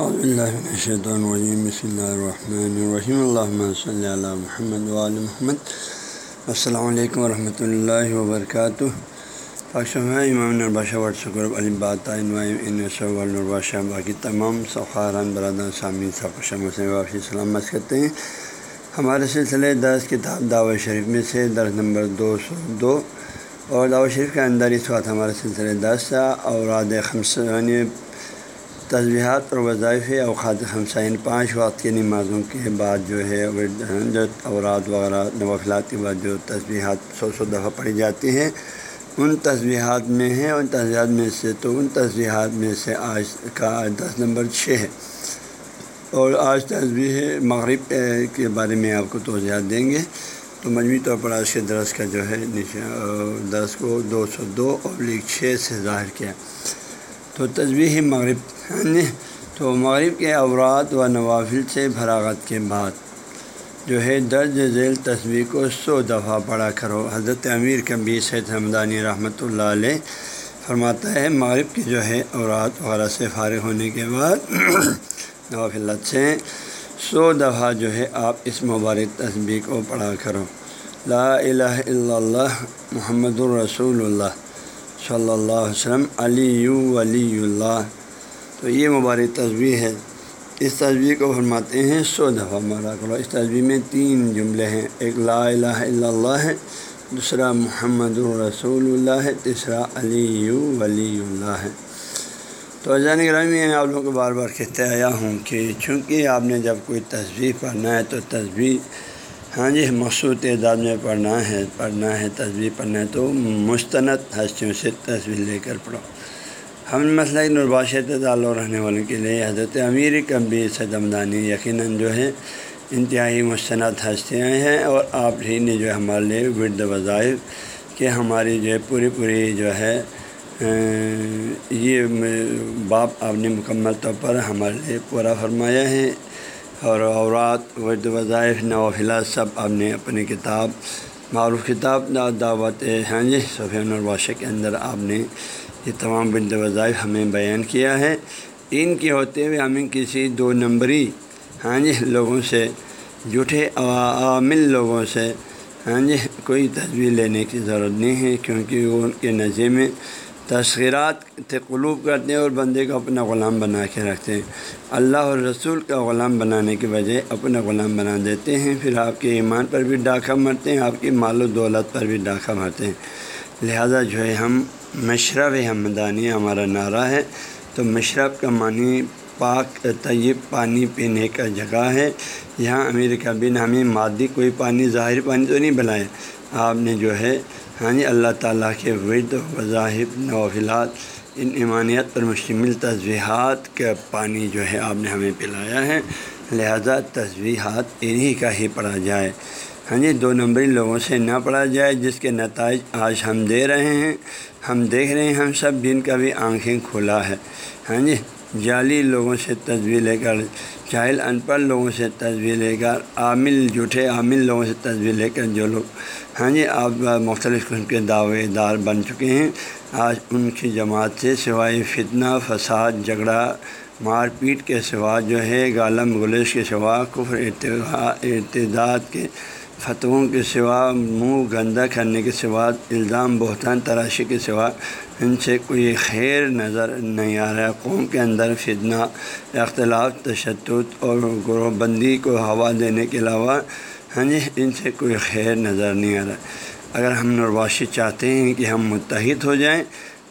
الشیطان الرجیم بسم اللہ الرحمن الرحیم اللہ صلی اللہ محمد وعلی محمد. السلام علیکم ورحمۃ اللہ وبرکاتہ پاکستان امام الباشہ ورثر الباشہ باقی تمام سخاران برادر سامع صفشم سے واپسی سلامت کرتے ہیں. ہمارے سلسلے دس کتاب دعوت شریف میں سے درس نمبر دو سو دو اور دعوت شریف کے اندر اس وقت ہمارے سلسلے دس اور خمسانی تجبیہات اور وظائف اوقات ہمسائن پانچ وقت کی نمازوں کے بعد جو ہے جو اوراد وغیرہ نوافلات کے بعد جو تجبیہات سو سو دفعہ پڑھی جاتی ہیں، ان تجبیہات میں ہیں، ان تجبیہات میں سے تو ان تجبیہات میں سے آج کا دس نمبر چھ ہے۔ اور آج تصویر مغرب کے بارے میں آپ کو توضیحات دیں گے۔ تو مجموعی طور پر آج کے درس کا جو ہے درس کو دو سو دو اور چھ سے ظاہر کیا۔ تو تصویر مغرب یعنی تو مغرب کے اورات و نوافل سے فراغت کے بعد جو ہے درج ذیل تصویر کو سو دفعہ پڑھا کرو۔ حضرت امیر کبیر سید حمدانی رحمۃ اللہ علیہ فرماتا ہے، مغرب کی جو ہے اورات وغیرہ سے فارغ ہونے کے بعد نوافلت سے سو دفعہ جو ہے آپ اس مبارک تصویر کو پڑھا کرو۔ لا الہ الا اللہ محمد الرسول اللہ۔ صلی اللہ علیہ وسلم علی ولی اللہ تو یہ مبارک تصویر ہے۔ اس تصویر کو فرماتے ہیں سو دفعہ مارا کرو اس تصویر میں تین جملے ہیں۔ ایک لا الہ الا اللہ ہے، دوسرا محمد الرسول اللہ ہے، تیسرا علی ولی اللہ ہے۔ تو اجان گرامی میں آپ لوگوں کو بار بار کہتے آیا ہوں کہ چونکہ آپ نے جب کوئی تصویر پڑھنا ہے تو تصویر ہاں جی مخصوص تعداد میں پڑھنا ہے پڑھنا ہے تصویر پڑھنا ہے، تو مستند ہستیوں سے تصویر لے کر پڑھو۔ ہم مسئلہ نرباش تعلق رہنے والوں کے لیے حضرت امیر کبیر صدمدانی یقیناً جو ہے انتہائی مستند ہستیاں ہیں اور آپ ہی نے جو ہے ہمارے لیے ورد وظائف کہ ہماری جو ہے پوری پوری جو ہے یہ باپ آپ نے مکمل طور پر ہمارے لیے پورا فرمایا ہے۔ اور اورات ورد، وظائف نوافلات سب آپ نے اپنی کتاب، معروف کتاب دعوت ہاں جی صفین الباشہ کے اندر آپ نے یہ تمام بند وظائف ہمیں بیان کیا ہے۔ ان کے ہوتے ہوئے ہمیں کسی دو نمبری ہاں جی لوگوں سے جھوٹے عامل لوگوں سے ہاں جی کوئی تصویر لینے کی ضرورت نہیں ہے، کیونکہ وہ ان کے نظر میں تشخیرات قلوب کرتے ہیں اور بندے کو اپنا غلام بنا کے رکھتے ہیں۔ اللہ اور رسول کا غلام بنانے کی وجہ اپنا غلام بنا دیتے ہیں۔ پھر آپ کے ایمان پر بھی ڈاکہ مرتے ہیں، آپ کی مال و دولت پر بھی ڈاکہ مرتے ہیں۔ لہذا جو ہے، ہم مشرب ہمدانی ہمارا نعرہ ہے۔ تو مشرب کا معنی پاک، طیب پانی پینے کا جگہ ہے۔ یہاں امیر کبھی ہمیں مادی کوئی پانی ظاہر پانی تو نہیں بنائے آپ نے جو ہے ہاں جی اللہ تعالیٰ کے ورد وضاحب نوافلات، ان ایمانیت پر مشتمل تصویحات کا پانی جو ہے آپ نے ہمیں پلایا ہے۔ لہذا تصویحات انہی کا ہی پڑھا جائے۔ ہاں جی دو نمبری لوگوں سے نہ پڑھا جائے، جس کے نتائج آج ہم دے رہے ہیں۔ ہم دیکھ رہے ہیں، ہم سب جن کا بھی آنکھیں کھلا ہے۔ ہاں جی جعلی لوگوں سے تصویر لے کر، جاہل ان پڑھ لوگوں سے تصویر لے کر، عامل جھوٹے عامل لوگوں سے تصویر لے کر جو لوگ ہاں جی آپ مختلف قسم کے دعوے دار بن چکے ہیں۔ آج ان کی جماعت سے سوائے فتنہ، فساد، جھگڑا، مار پیٹ کے سوا جو ہے، غالم، گلیش کے سوا، کفر ارتداد کے فتووں کے سوا، منہ گندہ کرنے کے سوا، الزام بہتان تراشی کے سوا، ان سے کوئی خیر نظر نہیں آ رہا۔ قوم کے اندر فتنہ، اختلاف، تشدد اور گروہ بندی کو ہوا دینے کے علاوہ ہاں جی ان سے کوئی خیر نظر نہیں آ رہا۔ اگر ہم نرواشی چاہتے ہیں کہ ہم متحد ہو جائیں،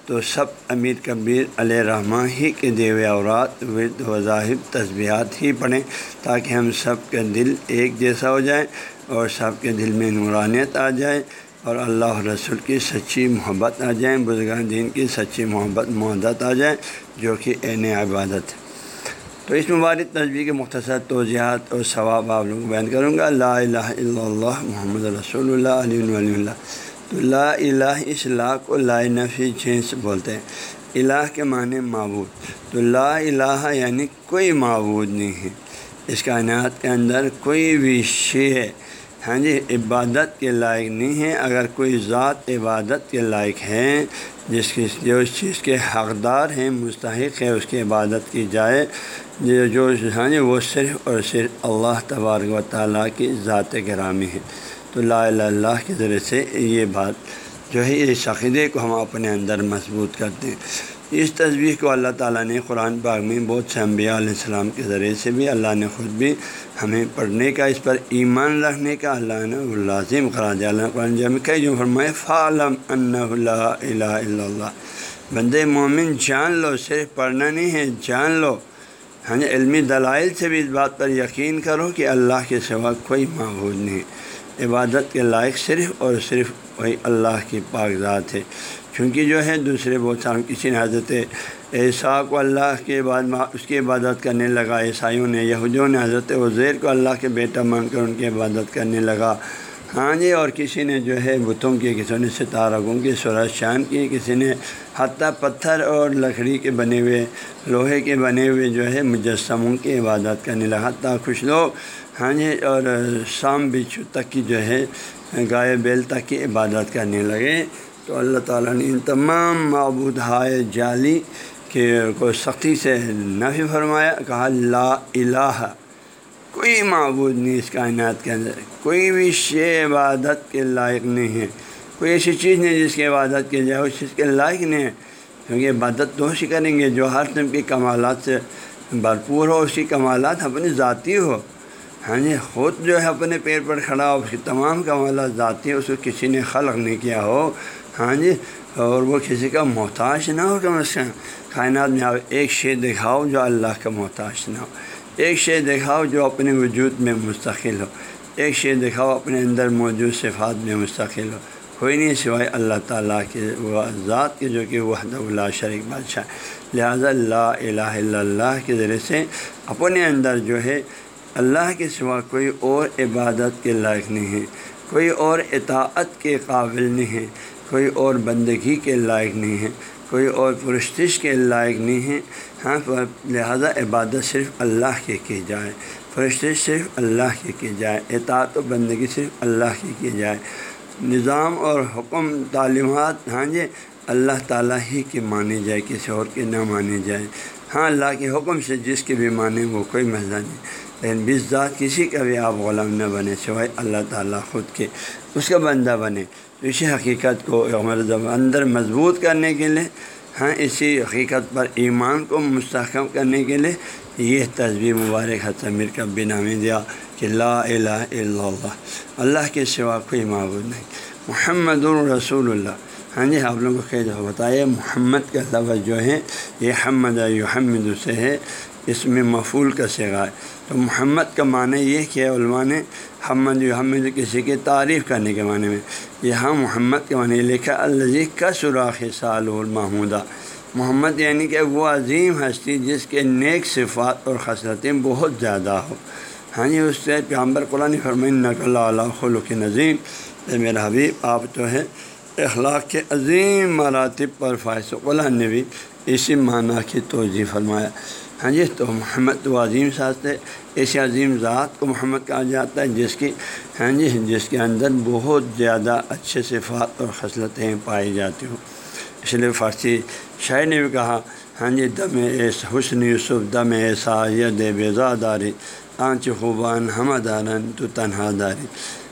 تو سب امیر کبیر علیہ رحمٰ ہی کے دیو اورات، ورد وظاہب تسبیہات ہی پڑھیں تاکہ ہم سب کے دل ایک جیسا ہو جائیں۔ اور سب کے دل میں نورانیت آ جائے اور اللہ رسول کی سچی محبت آ جائیں بزرگان دین کی سچی محبت محدت آ جائے جو کہ عین عبادت ہے۔ تو اس مبارک تصویر کے مختصر توضیحات اور ثواب آپ لوگ بیان کروں گا۔ لا الہ الا اللہ محمد رسول اللہ علیہ ولی اللہ۔ تو لا الہ اس لا کو لا نفی جنس بولتے ہیں۔ الہ کے معنی معبود۔ تو لا الہ یعنی کوئی معبود نہیں ہے۔ اس کائنات کے اندر کوئی بھی شے ہاں جی عبادت کے لائق نہیں ہے اگر کوئی ذات عبادت کے لائق ہے، جس کی جو اس چیز کے حقدار ہیں، مستحق ہے اس کی عبادت کی جائے، جو جو ہاں جی وہ صرف اور صرف اللہ تبارک و تعالیٰ کی ذات گرامی ہے۔ تو لا الہ اللہ کے ذریعے سے یہ بات جو ہے، اس عقیدے کو ہم اپنے اندر مضبوط کرتے ہیں۔ اس تصویر کو اللہ تعالیٰ نے قرآن پاک میں بہت سے انبیاء علیہ السلام کے ذریعے سے بھی اللہ نے خود بھی ہمیں پڑھنے کا، اس پر ایمان رکھنے کا اللہ نے لازم قرار دیا۔ اللہ قرآن جب کئی جو فرمائے، فعلم ان اللہ الہ الا اللہ بند مومن، جان لو، صرف پڑھنا نہیں ہے، جان لو۔ ہاں جی، علمی دلائل سے بھی اس بات پر یقین کرو کہ اللہ کے سوا کوئی معبود نہیں۔ عبادت کے لائق صرف اور صرف وہی اللہ کی پاک ذات ہے۔ چونکہ جو ہے دوسرے بہت سارے کسی نے حضرت عیسیٰ کو اللہ کے بعد اس کی عبادت کرنے لگا، عیسائیوں نے، یہودیوں نے، حضرت عزیر کو اللہ کے بیٹا مان کر ان کی عبادت کرنے لگا۔ ہاں جی اور کسی نے جو ہے بتوں کی، کسی نے ستارگوں کی سورج شان کی، کسی نے حتیٰ پتھر اور لکڑی کے بنے ہوئے، لوہے کے بنے ہوئے جو ہے مجسموں کی عبادت کرنے لگا۔ حتیٰ کچھ لوگ ہاں جی اور شام بچھو تک کی جو ہے گائے بیل تک کی عبادت کرنے لگے۔ تو اللہ تعالیٰ نے ان تمام معبود ہائے جعلی کے کو سختی سے نفی فرمایا، کہا، لا الہ، کوئی معبود نہیں اس کائنات کے اندر۔ کوئی بھی شے عبادت کے لائق نہیں ہے۔ کوئی ایسی چیز نہیں جس کی عبادت کی جائے، اس چیز کے لائق نہیں ہے۔ کیونکہ عبادت تو ہی کریں گے جو ہر طرح کی کمالات سے بھرپور ہو اس کی کمالات اپنی ذاتی ہو۔ ہاں جی خود جو ہے اپنے پیر پر کھڑا ہو، اس کی تمام کمالات ذاتی اس کو کسی نے خلق نہیں کیا ہو۔ ہاں جی اور وہ کسی کا محتاج نہ ہو کم از کم۔ کائنات میں آپ ایک شے دکھاؤ جو اللہ کا محتاج نہ ہو۔ ایک شے دکھاؤ جو اپنے وجود میں مستقل ہو۔ ایک شے دکھاؤ اپنے اندر موجود صفات میں مستقل ہو۔ کوئی نہیں سوائے اللہ تعالیٰ کے وہ ذات کے جو کہ وحد اللہ شریک بادشاہ۔ لہٰذا اللہ الہ الا اللہ کے ذریعے سے اپنے اندر جو ہے اللہ کے سوا کوئی اور عبادت کے لائق نہیں ہے۔ کوئی اور اطاعت کے قابل نہیں ہے۔ کوئی اور بندگی کے لائق نہیں ہے، کوئی اور پرستش کے لائق نہیں ہے۔ ہاں لہذا عبادت صرف اللہ کے کی جائے، پرستش صرف اللہ کی کی جائے، اطاعت و بندگی صرف اللہ کی کی جائے۔ نظام اور حکم، تعلیمات ہاں جی اللہ تعالیٰ ہی کی مانی جائے، کسی اور کی نہ مانی جائے۔ ہاں اللہ کے حکم سے جس کی بھی مانیں وہ کوئی مسئلہ نہیں۔ لیکن بس ذات کسی کا بھی آپ غلام نہ بنے، سوائے اللہ تعالیٰ خود کے۔ اس کا بندہ بنے۔ اسی حقیقت کو اندر مضبوط کرنے کے لیے ہاں اسی حقیقت پر ایمان کو مستحکم کرنے کے لیے یہ تصویر مبارک حتمیر کا بنامی دیا کہ لا الہ الا اللہ اللہ کے سوا کوئی معبود نہیں۔ محمد الرسول اللہ۔ ہاں جی آپ لوگوں کو جو بتائے محمد کا لفظ جو ہے، یہ حمد یحمد سے ہے۔ اس میں مفول کا سگا ہے۔ تو محمد کا معنی یہ کیا علماء نے حمد حمد کسی کی تعریف کرنے کے معنی میں یہاں محمد کے معنی لکھا الزی کا سراخ سال المحمودہ۔ محمد یعنی کہ وہ عظیم ہستی جس کے نیک صفات اور خصلتیں بہت زیادہ ہو ہاں جی اس سے پیامبر قرآن فرمین نقل اللہ خلق نظیم۔ میرا حبیب، آپ جو ہے اخلاق کے عظیم مراتب پر فائز قلعہ نے بھی اسی معنی کی توجہ فرمایا۔ ہاں جی تو محمد و عظیم ساز ہے، ایسی عظیم ذات کو محمد کہا جاتا ہے، جس کی ہاں جی جس کے اندر بہت زیادہ اچھے صفات اور خصلتیں پائی جاتی ہوں۔ اس لیے فارسی شاعر نے بھی کہا ہاں جی دم ایس حسن یوسف، دم ایسا ید بیزا داری، آنچ خوبان ہم دارن تو تنہا داری۔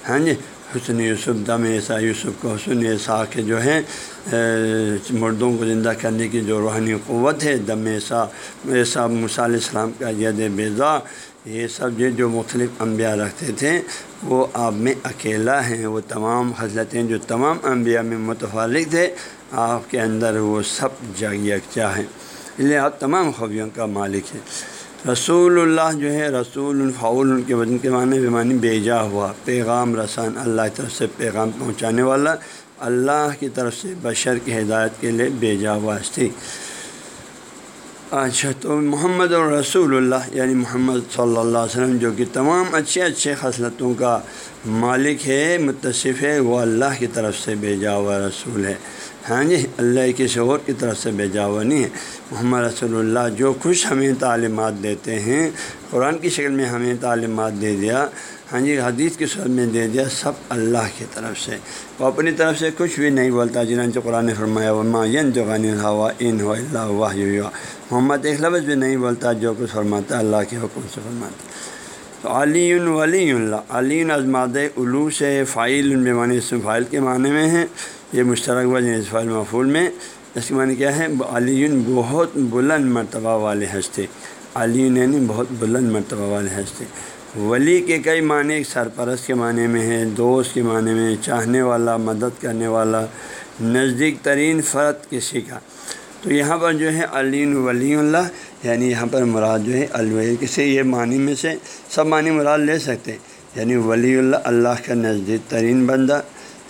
ہاں جی حسن یوسف، دم ایسا یوسف کو حسن ایسا کے جو ہیں مردوں کو زندہ کرنے کی جو روحانی قوت ہے، دم ایسا ایسا مثال اسلام کا ید بیضا، یہ سب جو جو مختلف انبیاء رکھتے تھے، وہ آپ میں اکیلا ہیں، وہ تمام حضرتیں جو تمام انبیاء میں متفالق تھے، آپ کے اندر وہ سب جگ یکجا ہیں۔ اس لیے آپ تمام خوبیوں کا مالک ہے رسول اللہ جو ہے، رسول الفاول ان کے وزن کے معنی، بے معنی بیجا ہوا، پیغام رسان اللہ کی طرف سے پیغام پہنچانے والا، اللہ کی طرف سے بشر کی ہدایت کے لیے بیجا ہوا تھی اچھا تو محمد اور رسول اللہ یعنی محمد صلی اللہ علیہ وسلم، جو کہ تمام اچھے اچھے خصلتوں کا مالک ہے، متصف ہے، وہ اللہ کی طرف سے بیجا ہوا رسول ہے۔ ہاں جی اللہ کے شعور کی طرف سے بھیجا ہوا نہیں ہے۔ محمد رسول اللہ جو خوش ہمیں تعلیمات دیتے ہیں، قرآن کی شکل میں ہمیں تعلیمات دے دیا۔ ہاں جی حدیث کی صورت میں دے دیا سب اللہ کی طرف سے۔ وہ اپنی طرف سے کچھ بھی نہیں بولتا جنہوں قرآن فرمایا، وما ین جو غنی ہوا ان ہو اللہ واہ محمد ایک لفظ بھی نہیں بولتا، جو کچھ فرماتا اللہ کے حکم سے فرماتا تو علی ولی اللہ علی ازماد علو سے فائل بیمانی فائل کے معنی میں ہیں یہ مشترک وجہ فائل مفول میں۔ اس کے معنی کیا ہے؟ علی بہت بلند مرتبہ والے ہنستے علی یعنی بہت بلند مرتبہ والے ہنستے ولی کے کئی معنی سرپرست کے معنی میں ہے دوست کے معنی میں، چاہنے والا، مدد کرنے والا، نزدیک ترین فرد کسی کا۔ تو یہاں پر جو ہے علی ولی اللہ یعنی یہاں پر مراد جو ہے الولی کسی یہ معنی میں سے سب معنی مراد لے سکتے یعنی ولی اللہ اللہ کا نزدیک ترین بندہ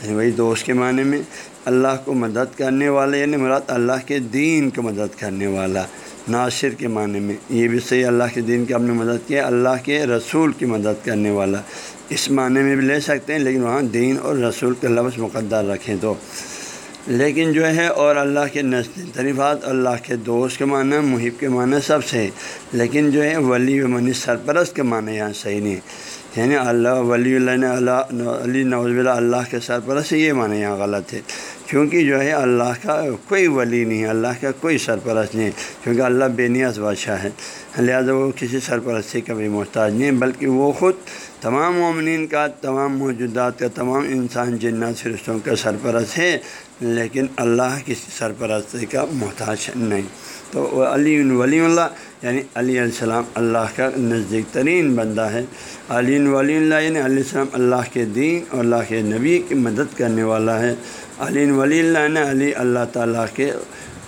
یعنی وہی دوست کے معنی میں اللہ کو مدد کرنے والا یعنی مراد اللہ کے دین کو مدد کرنے والا، ناصر کے معنی میں۔ یہ بھی صحیح اللہ کے دین کی آپ نے مدد کیا اللہ کے رسول کی مدد کرنے والا۔ اس معنی میں بھی لے سکتے ہیں، لیکن وہاں دین اور رسول کے لفظ مقدر رکھیں تو۔ لیکن جو ہے اور اللہ کے نزد طریفات اللہ کے دوست کے معنی، محب کے معنی سب سے لیکن جو ہے ولی و منی سرپرست کے معنی یہاں صحیح نہیں یعنی اللہ، ولی اللہ نے اللہ، علی نوز اللہ کے سرپرست، یہ معنی یہاں غلط ہے۔ کیونکہ جو ہے اللہ کا کوئی ولی نہیں ہے، اللہ کا کوئی سرپرست نہیں کیونکہ اللہ بے نیاز بادشاہ ہے۔ لہٰذا وہ کسی سرپرستی کا بھی محتاج نہیں بلکہ وہ خود تمام مومنین کا، تمام موجودات کا، تمام انسان، جنات، فرشتوں کا سرپرست ہے۔ لیکن اللہ کسی سرپرستی کا محتاج نہیں۔ تو علی ولی اللہ یعنی علی علیہ السلام اللہ کا نزدیک ترین بندہ ہے۔ علی ولی اللہ یعنی علیہ السلام اللہ کے دین اور اللہ کے نبی کی مدد کرنے والا ہے۔ علی ولی اللہ نے علی اللہ تعالیٰ کے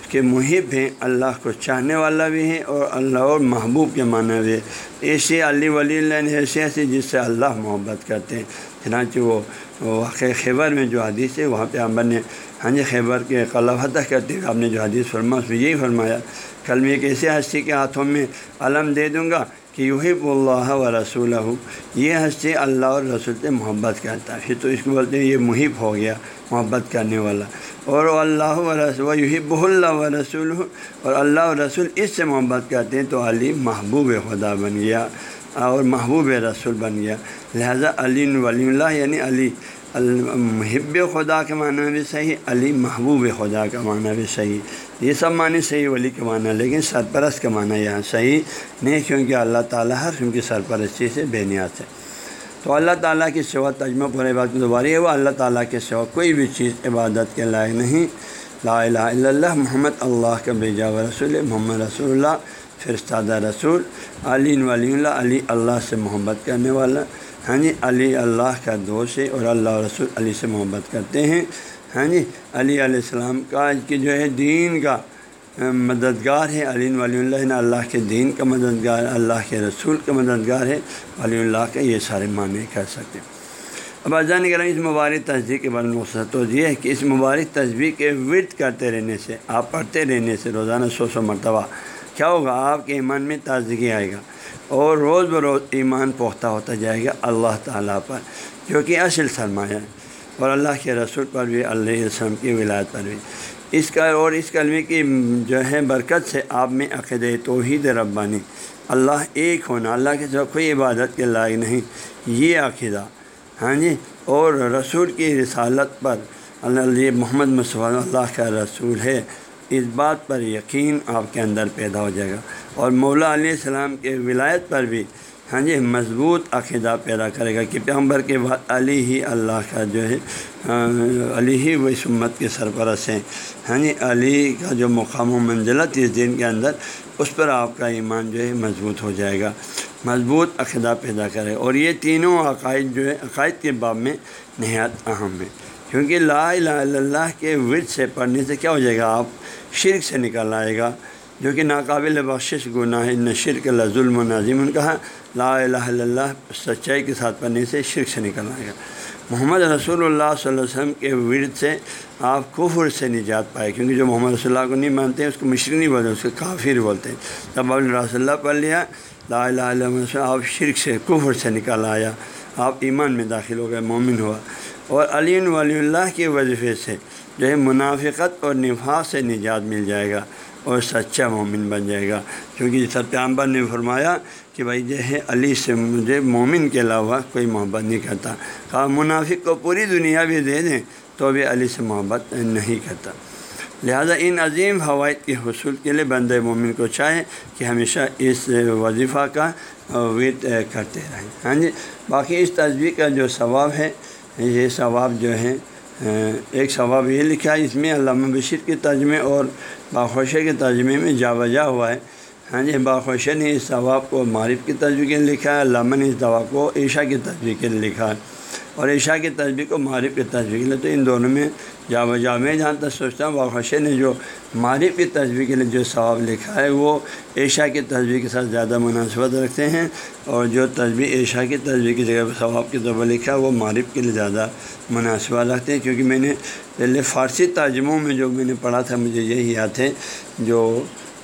کے محب ہیں، اللہ کو چاہنے والا بھی ہے اور اللہ اور محبوب کے معنی بھی ہے ایسے علی ولی اللہ نے ایسے ایسے جس سے اللہ محبت کرتے ہیں، چنانچہ وہ واقع خیبر میں جو حدیث ہے، وہاں پہ ہم نے ہاں جی خیبر کے قلب فتح کرتے ہوئے آپ نے جو حدیث فرما، اس میں یہی فرمایا، کل میں ایک ایسے ہستی کے ہاتھوں میں علم دے دوں گا کہ یحب اللہ و رسول یہ ہستی اللہ اور رسول سے محبت کرتا ہے۔ پھر تو اس کو بولتے ہیں، یہ محب ہو گیا، محبت کرنے والا۔ اور اللہ و رسول یحب اللہ و رسول اور اللہ و رسول اس سے محبت کرتے ہیں، تو علی محبوب خدا بن گیا اور محبوب رسول بن گیا۔ لہذا علی ولی اللہ یعنی علی۔ المحب خدا کے معنی بھی صحیح، علی محبوب خدا کا معنی بھی صحیح۔ یہ سب معنی صحیح، ولی کے معنی، لیکن سرپرست کا معنی یہاں صحیح نہیں، کیونکہ اللہ تعالیٰ ہر ان کی سرپرستی سے بے نیاز ہے۔ تو اللہ تعالیٰ کی سوا تجمہ پر عبادت دوباری ہے، وہ اللہ تعالیٰ کے سوا کوئی بھی چیز عبادت کے لائق نہیں۔ لا الہ الا اللہ، محمد اللہ کا بیجا و رسول محمد رسول اللہ فرستادہ رسول، علی ولی اللہ، علی اللہ سے محبت کرنے والا۔ ہاں جی علی اللہ کا دوست ہے اور اللہ رسول علی سے محبت کرتے ہیں۔ ہاں جی علی علیہ السلام کا کہ جو ہے دین کا مددگار ہے۔ علی ولی اللہ نے اللہ کے دین کا مددگار، اللہ کے رسول کا مددگار ہے۔ ولی اللہ کا یہ سارے معنی کر سکتے ہیں۔ اب اذان کریں، اس مبارک تصدیق کے بارے میں تو یہ ہے کہ اس مبارک تصویر کے ورد کرتے رہنے سے، آپ پڑھتے رہنے سے روزانہ سو سو مرتبہ، کیا ہوگا؟ آپ کے ایمان میں تازگی آئے گا۔ اور روز بروز ایمان پختہ ہوتا جائے گا اللہ تعالیٰ پر، جو کہ اصل سرمایہ ہے۔ اور اللہ کے رسول پر بھی اللہ وسلم کی ولایت پر بھی۔ اس کا اور اس کلمے کی جو ہے برکت سے آپ میں عقید توحید ربانی۔ اللہ ایک ہونا، اللہ کے ساتھ کوئی عبادت کے لائق نہیں، یہ عقیدہ۔ ہاں جی؟ اور رسول کی رسالت پر، اللہ محمد مصطفیٰ اللہ کا رسول ہے۔ اس بات پر یقین آپ کے اندر پیدا ہو جائے گا۔ اور مولا علیہ السلام کے ولایت پر بھی ہاں جی مضبوط عقیدہ پیدا کرے گا کہ پیغمبر کے بعد علی ہی اللہ کا جو ہے ہاں، علی ہی وہ امت کے سرپرست ہیں۔ ہاں جی علی کا جو مقام و منزلت اس دن کے اندر، اس پر آپ کا ایمان جو ہے مضبوط ہو جائے گا۔ مضبوط عقیدہ پیدا کرے۔ اور یہ تینوں عقائد جو ہے عقائد کے باب میں نہایت اہم ہے کیونکہ لا الہ الا اللہ کے ورد سے پڑھنے سے کیا ہو جائے گا؟ آپ شرک سے نکل آئے گا، جو کہ ناقابل بخشش، گناہ نہ شرک اللہ، ظلم و نظیم کہا لا الہ الا اللہ، سچائی کے ساتھ پڑھنے سے شرک سے نکل آئے گا۔ محمد رسول اللہ صلی اللہ علیہ وسلم کے ورد سے آپ کفر سے نجات پائے، کیونکہ جو محمد رسول اللہ کو نہیں مانتے ہیں اس کو مشرق نہیں بولتے، اس کو کافر بولتے ہیں۔ جب آپ نے رسول اللہ پڑھ لیا، لا الہ الا اللہ آپ شرک سے، کفر سے نکل آیا۔ آپ ایمان میں داخل ہو گئے، مومن ہوا۔ اور علی ولی اللہ کے وظیفے سے جو ہے منافقت اور نفاق سے نجات مل جائے گا اور سچا مومن بن جائے گا۔ کیونکہ ستیامبر نے فرمایا کہ بھائی جو ہے علی سے مجھے مومن کے علاوہ کوئی محبت نہیں کرتا۔ کہا منافق کو پوری دنیا بھی دے دیں تو بھی علی سے محبت نہیں کرتا۔ لہذا ان عظیم فوائد کے حصول کے لیے بند مومن کو چاہے کہ ہمیشہ اس وظیفہ کا ورد کرتے رہیں۔ ہاں جی باقی اس تصویر کا جو ثواب ہے، یہ ثواب جو ہے ایک ثواب یہ لکھا ہے، اس میں علامہ بشیر کے ترجمے اور باخوشے کے ترجمے میں جا بجا ہوا ہے۔ ہاں جی باخوشے نے اس ثواب کو معرف کی ترجمے کے لیے لکھا ہے، علامہ نے اس دوا کو عیشا کے تجویز کے لیے لکھا ہے۔ اور عیشا کی تصویر کو معرف کی تصویر کے لیے تو ان دونوں میں جا بجا میں جہاں تک سوچتا ہوں باخوشے نے جو معرف کی تصویر کے لیے جو ثواب لکھا ہے، وہ عیشا کی تصویر کے ساتھ زیادہ مناسبت رکھتے ہیں اور جو تصویر عیشا کی تصویر کی جگہ ثواب کے طور پر لکھا ہے، وہ معرف کے لیے زیادہ مناسبت رکھتے ہیں۔ کیونکہ میں نے پہلے فارسی ترجموں میں جو میں نے پڑھا تھا، مجھے یہی یاد ہے، جو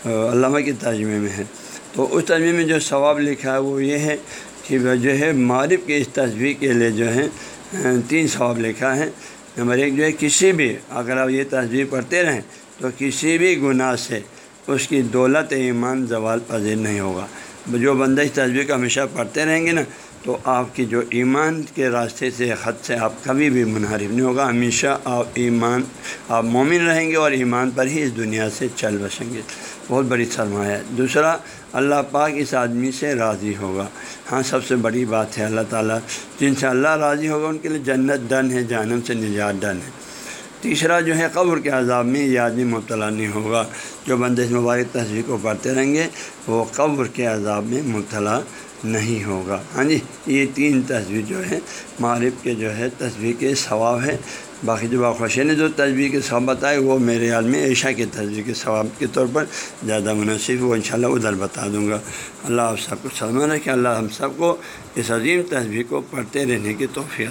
علامہ کے ترجمے میں ہے۔ تو اس ترجمے میں جو ثواب لکھا ہے، وہ یہ ہے کہ جو ہے معرف کی اس تصویر کے لیے جو ہے تین ثواب لکھا ہے۔ نمبر ایک جو ہے، کسی بھی، اگر آپ یہ تصویر پڑھتے رہیں تو کسی بھی گناہ سے اس کی دولت، ایمان، زوال پذیر نہیں ہوگا۔ جو بندہ اس تصویر کا ہمیشہ پڑھتے رہیں گے نا، تو آپ کی جو ایمان کے راستے سے خط سے آپ کبھی بھی منحرف نہیں ہوگا۔ ہمیشہ آپ ایمان، آپ مومن رہیں گے اور ایمان پر ہی اس دنیا سے چل بسیں گے۔ بہت بڑی سرمایہ ہے۔ دوسرا، اللہ پاک اس آدمی سے راضی ہوگا۔ ہاں سب سے بڑی بات ہے، اللہ تعالیٰ جن سے اللہ راضی ہوگا، ان کے لیے جنت ڈن ہے جانم سے نجات ڈن ہے۔ تیسرا جو ہے، قبر کے عذاب میں یہ آدمی مبتلا نہیں ہوگا۔ جو بندے اس مبارک تصویر کو پڑھتے رہیں گے، وہ قبر کے عذاب میں مبتلا نہیں ہوگا۔ ہاں جی یہ تین تصویر جو ہے معرف کے جو ہے، تصویر کے ثواب ہے باقی جو باخوشی نے جو تصویر کے ثواب بتائے وہ میرے حال میں عیشا کے تصویر کے ثواب کے طور پر زیادہ مناسب وہ انشاءاللہ ادھر بتا دوں گا۔ اللہ آپ سب کو سلمان رکھے اللہ ہم سب کو اس عظیم تصویر کو پڑھتے رہنے کی توفیع